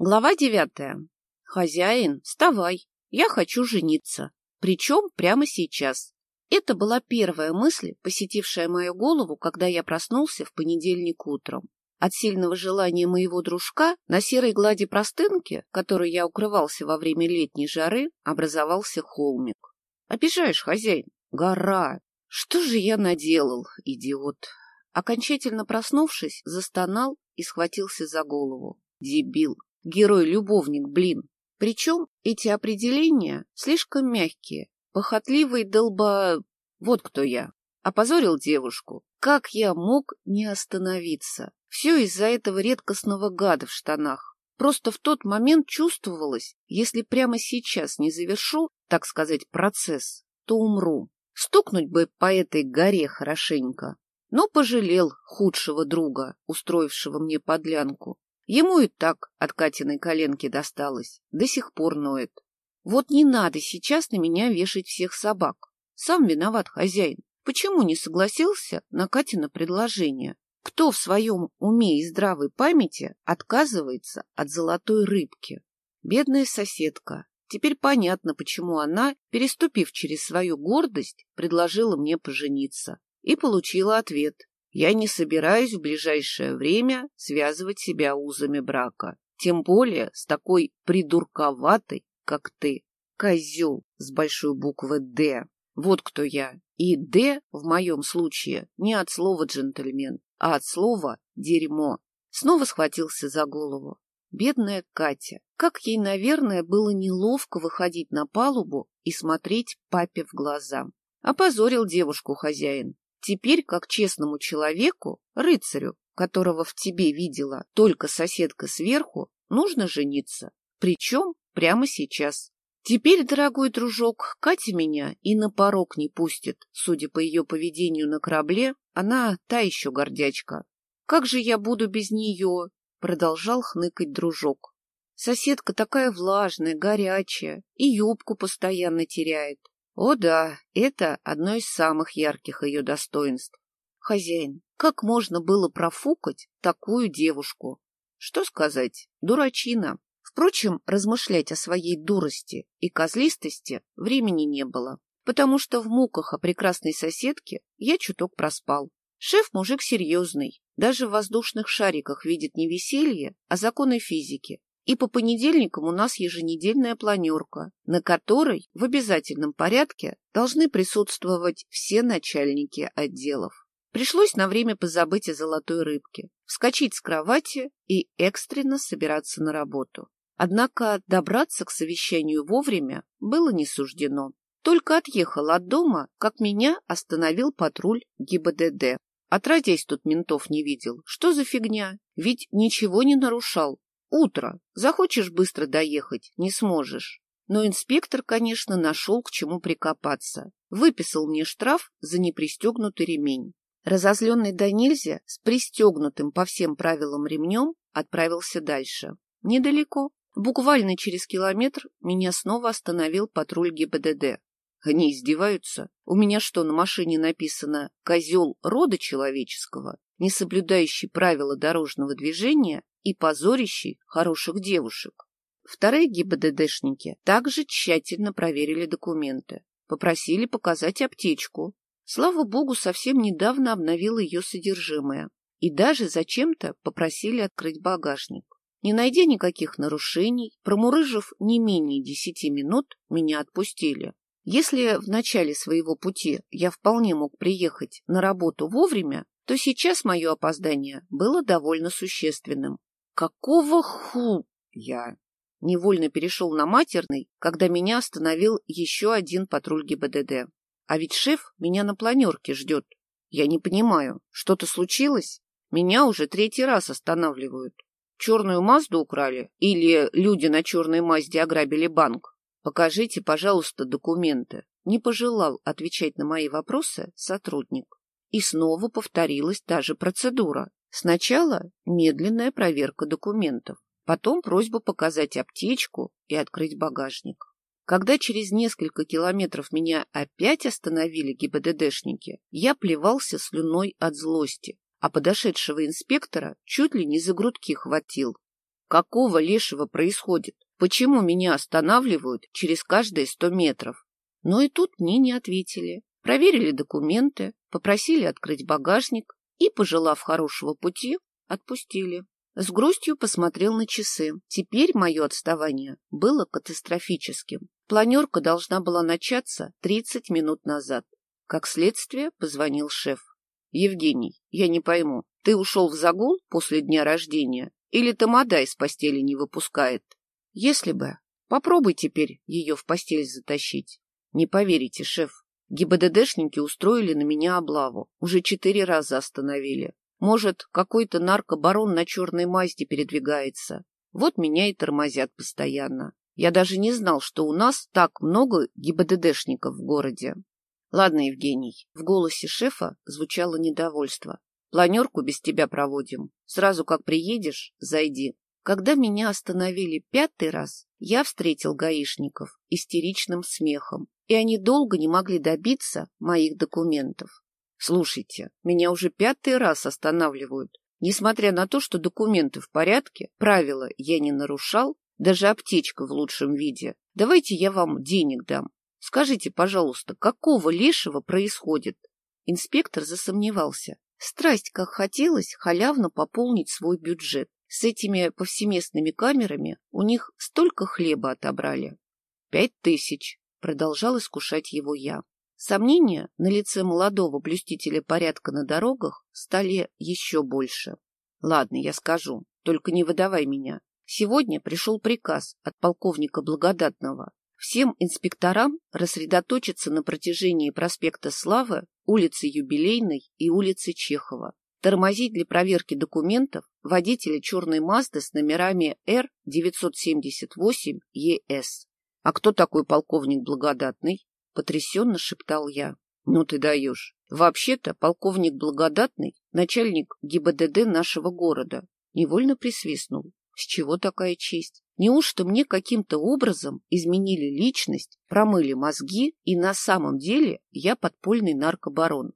Глава девятая. Хозяин, вставай, я хочу жениться. Причем прямо сейчас. Это была первая мысль, посетившая мою голову, когда я проснулся в понедельник утром. От сильного желания моего дружка на серой глади простынки, которой я укрывался во время летней жары, образовался холмик. Обижаешь, хозяин? Гора! Что же я наделал, идиот? Окончательно проснувшись, застонал и схватился за голову. Дебил! Герой-любовник, блин. Причем эти определения слишком мягкие. Похотливый долба... Вот кто я. Опозорил девушку. Как я мог не остановиться? Все из-за этого редкостного гада в штанах. Просто в тот момент чувствовалось, если прямо сейчас не завершу, так сказать, процесс, то умру. Стукнуть бы по этой горе хорошенько. Но пожалел худшего друга, устроившего мне подлянку. Ему и так от Катиной коленки досталось, до сих пор ноет. Вот не надо сейчас на меня вешать всех собак. Сам виноват хозяин. Почему не согласился на Катина предложение? Кто в своем уме и здравой памяти отказывается от золотой рыбки? Бедная соседка. Теперь понятно, почему она, переступив через свою гордость, предложила мне пожениться. И получила ответ. Я не собираюсь в ближайшее время связывать себя узами брака. Тем более с такой придурковатой, как ты. Козел с большой буквы «Д». Вот кто я. И «Д» в моем случае не от слова «джентльмен», а от слова «дерьмо». Снова схватился за голову. Бедная Катя. Как ей, наверное, было неловко выходить на палубу и смотреть папе в глаза. Опозорил девушку хозяин. Теперь, как честному человеку, рыцарю, которого в тебе видела только соседка сверху, нужно жениться. Причем прямо сейчас. Теперь, дорогой дружок, Катя меня и на порог не пустит. Судя по ее поведению на корабле, она та еще гордячка. Как же я буду без нее? Продолжал хныкать дружок. Соседка такая влажная, горячая, и юбку постоянно теряет. О да, это одно из самых ярких ее достоинств. Хозяин, как можно было профукать такую девушку? Что сказать, дурачина. Впрочем, размышлять о своей дурости и козлистости времени не было, потому что в муках о прекрасной соседке я чуток проспал. Шеф мужик серьезный, даже в воздушных шариках видит не веселье, а законы физики, и по понедельникам у нас еженедельная планерка, на которой в обязательном порядке должны присутствовать все начальники отделов. Пришлось на время позабыть о золотой рыбке, вскочить с кровати и экстренно собираться на работу. Однако добраться к совещанию вовремя было не суждено. Только отъехал от дома, как меня остановил патруль ГИБДД. Отродясь тут ментов не видел. Что за фигня? Ведь ничего не нарушал, Утро. Захочешь быстро доехать, не сможешь. Но инспектор, конечно, нашел к чему прикопаться. Выписал мне штраф за непристегнутый ремень. Разозленный до нельзя, с пристегнутым по всем правилам ремнем, отправился дальше. Недалеко. Буквально через километр меня снова остановил патруль ГИБДД. Они издеваются. У меня что, на машине написано «козел рода человеческого», не соблюдающий правила дорожного движения и позорящий хороших девушек. Вторые ГИБДДшники также тщательно проверили документы, попросили показать аптечку. Слава богу, совсем недавно обновил ее содержимое. И даже зачем-то попросили открыть багажник. Не найдя никаких нарушений, промурыжив не менее десяти минут, меня отпустили. Если в начале своего пути я вполне мог приехать на работу вовремя, то сейчас мое опоздание было довольно существенным. Какого ху... Я невольно перешел на матерный, когда меня остановил еще один патруль ГИБДД. А ведь шеф меня на планерке ждет. Я не понимаю, что-то случилось? Меня уже третий раз останавливают. Черную Мазду украли? Или люди на черной Мазде ограбили банк? Покажите, пожалуйста, документы. Не пожелал отвечать на мои вопросы сотрудник. И снова повторилась та же процедура. Сначала медленная проверка документов, потом просьба показать аптечку и открыть багажник. Когда через несколько километров меня опять остановили ГИБДДшники, я плевался слюной от злости, а подошедшего инспектора чуть ли не за грудки хватил. Какого лешего происходит? Почему меня останавливают через каждые сто метров? Но и тут мне не ответили. Проверили документы, попросили открыть багажник и, пожелав хорошего пути, отпустили. С грустью посмотрел на часы. Теперь мое отставание было катастрофическим. Планерка должна была начаться 30 минут назад. Как следствие, позвонил шеф. «Евгений, я не пойму, ты ушел в загул после дня рождения или Тамада из постели не выпускает?» «Если бы. Попробуй теперь ее в постель затащить». «Не поверите, шеф, ГИБДДшники устроили на меня облаву. Уже четыре раза остановили. Может, какой-то наркобарон на черной мазде передвигается. Вот меня и тормозят постоянно. Я даже не знал, что у нас так много ГИБДДшников в городе. Ладно, Евгений, в голосе шефа звучало недовольство. Планерку без тебя проводим. Сразу как приедешь, зайди. Когда меня остановили пятый раз, я встретил гаишников истеричным смехом, и они долго не могли добиться моих документов. Слушайте, меня уже пятый раз останавливают. Несмотря на то, что документы в порядке, правила я не нарушал, даже аптечка в лучшем виде. Давайте я вам денег дам. Скажите, пожалуйста, какого лешего происходит? Инспектор засомневался. Страсть, как хотелось халявно пополнить свой бюджет. С этими повсеместными камерами у них столько хлеба отобрали. Пять тысяч, продолжал искушать его я. Сомнения на лице молодого блюстителя порядка на дорогах стали еще больше. Ладно, я скажу, только не выдавай меня. Сегодня пришел приказ от полковника Благодатного всем инспекторам рассредоточиться на протяжении проспекта Славы, улицы Юбилейной и улицы Чехова. Тормозить для проверки документов водителя черной Мазды с номерами Р-978-ЕС. «А кто такой полковник Благодатный?» — потрясенно шептал я. «Ну ты даешь. Вообще-то полковник Благодатный — начальник ГИБДД нашего города». Невольно присвистнул. С чего такая честь? Неужто мне каким-то образом изменили личность, промыли мозги, и на самом деле я подпольный наркобарон?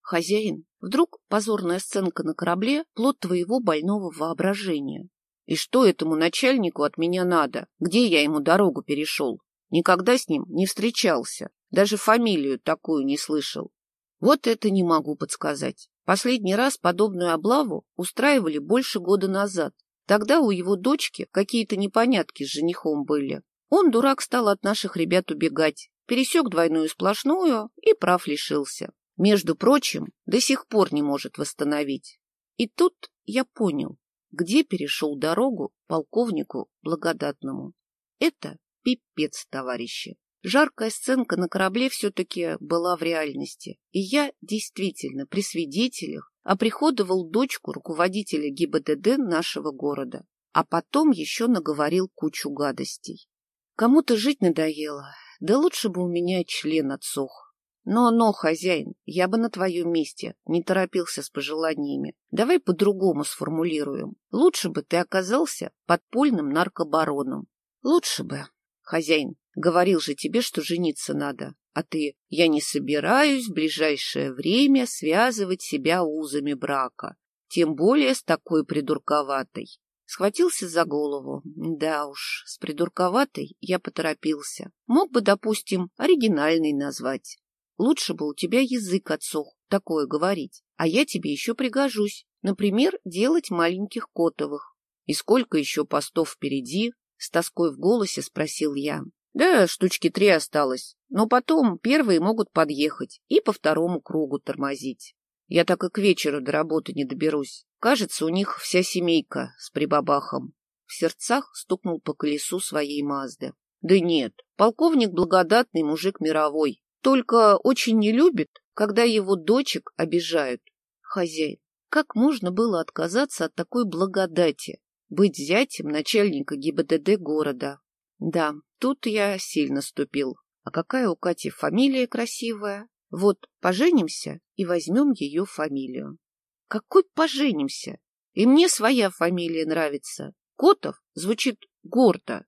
Хозяин, вдруг позорная сценка на корабле — плод твоего больного воображения. И что этому начальнику от меня надо? Где я ему дорогу перешел? Никогда с ним не встречался. Даже фамилию такую не слышал. Вот это не могу подсказать. Последний раз подобную облаву устраивали больше года назад. Тогда у его дочки какие-то непонятки с женихом были. Он, дурак, стал от наших ребят убегать, пересек двойную сплошную и прав лишился. Между прочим, до сих пор не может восстановить. И тут я понял, где перешел дорогу полковнику Благодатному. Это пипец, товарищи. Жаркая сценка на корабле все-таки была в реальности, и я действительно при свидетелях оприходовал дочку руководителя ГИБДД нашего города, а потом еще наговорил кучу гадостей. Кому-то жить надоело, да лучше бы у меня член отсох. Но-но, хозяин, я бы на твоем месте не торопился с пожеланиями. Давай по-другому сформулируем. Лучше бы ты оказался подпольным наркобароном. Лучше бы. Хозяин, говорил же тебе, что жениться надо. А ты, я не собираюсь в ближайшее время связывать себя узами брака, тем более с такой придурковатой. Схватился за голову. Да уж, с придурковатой я поторопился. Мог бы, допустим, оригинальный назвать. Лучше бы у тебя язык отсох такое говорить, а я тебе еще пригожусь. Например, делать маленьких котовых. И сколько еще постов впереди? С тоской в голосе спросил я. Да, штучки три осталось, но потом первые могут подъехать и по второму кругу тормозить. Я так и к вечеру до работы не доберусь. Кажется, у них вся семейка с прибабахом. В сердцах стукнул по колесу своей Мазды. Да нет, полковник благодатный мужик мировой, только очень не любит, когда его дочек обижают. Хозяин, как можно было отказаться от такой благодати, быть зятем начальника ГИБДД города? Да, тут я сильно ступил. А какая у Кати фамилия красивая? Вот поженимся и возьмем ее фамилию. Какой поженимся? И мне своя фамилия нравится. Котов звучит гордо.